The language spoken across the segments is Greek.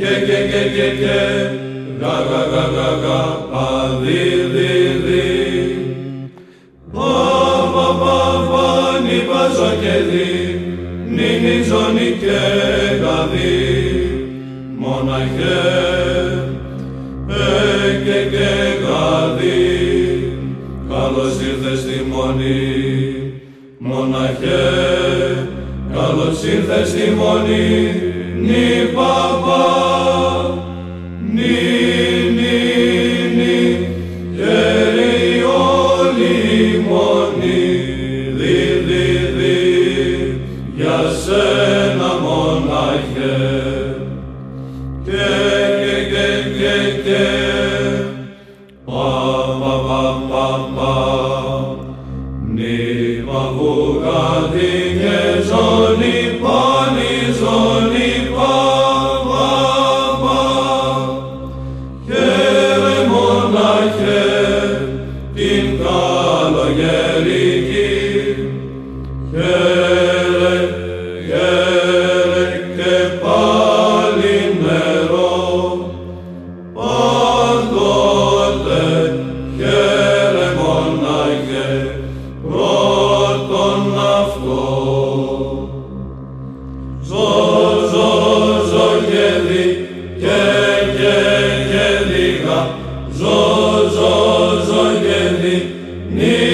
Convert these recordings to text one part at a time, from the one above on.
Ke ke ke ke ke ga ga ga ga ga ζω και δει, νύνι ζώνη και γαδί, μοναχέ, ε, έγκαι και γαδί, καλώς ήρθες στη μονή, μοναχέ, καλώς ήρθες στη μονή, νι παπά, νι εσένα μονάχε. Και, και, και, και, και, πα, πα, πα, πα, πα, νη παβούγα δίνε ζώνη, πάνη ζώνη, πα, πα, πα, χαίρε μονάχε, την καλογερική, χαίρε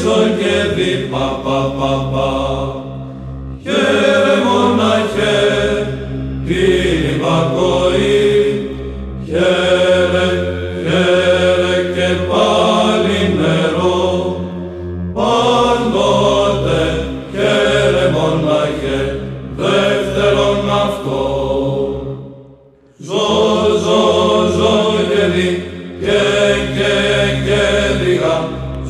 Σε όλη πα, πα, πα, πα.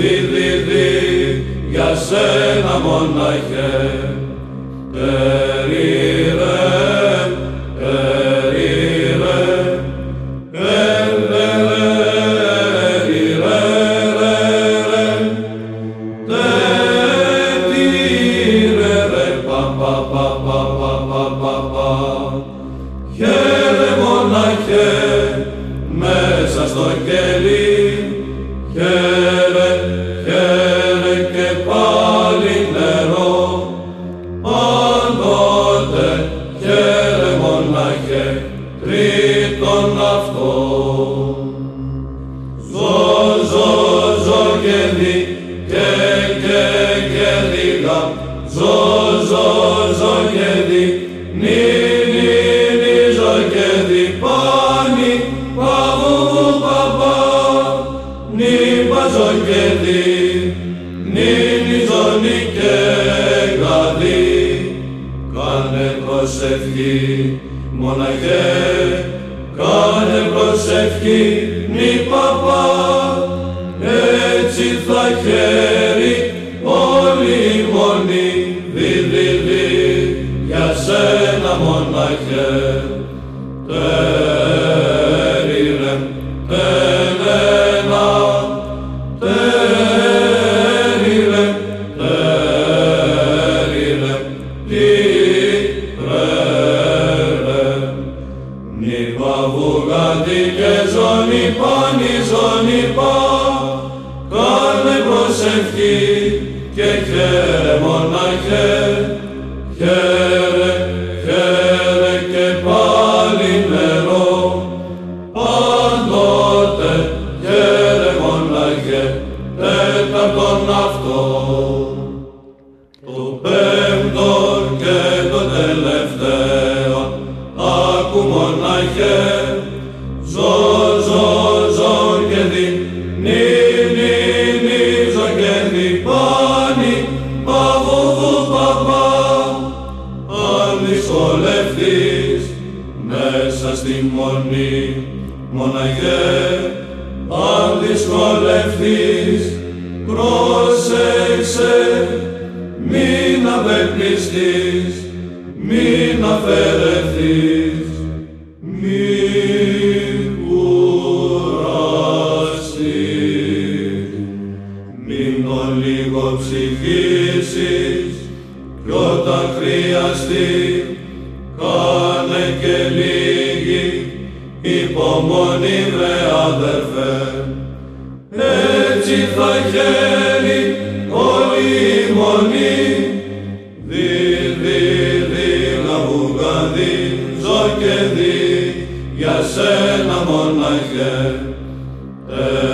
δι, δι, για σένα μονάχε. Περίρε, περίρε, ελε, ρε, ρε, ρε, τε, τι, ρε, πα, πα, πα, πα, πα, πα, πα, πα, χαίρε μονάχε μέσα στο κελί, χέρε. γέλη και και γέλιλα ζω ζω ζω γέλη νι νι νι ζω γέλη πάνι παβού μου παπά. Νι πα ζω γέλη νι νι ζω νι και γαλή. Κάνε προσευχή μοναχέ. Κάνε προσευχή νι παπά ψηλά χέρι όλοι μόνοι δι, δι, δι, για σένα μοναχέ τέριρεν τελένα τέριρεν τέριρεν τι τρέλε νύπα βουγάντη και ζωνή πάνη ζωνή πάνη προσευχή και χέ μοναχέ Μοναχέ, αν δυσκολευτείς, πρόσεξε, μην απεκπληστείς, μην αφαιρεθείς. υπομονή βρε αδερφέ. Έτσι θα χαίρει όλη η μονή, δι, δι, δι, να βουγαδί, ζω και δι, για σένα μοναχέ. Ε,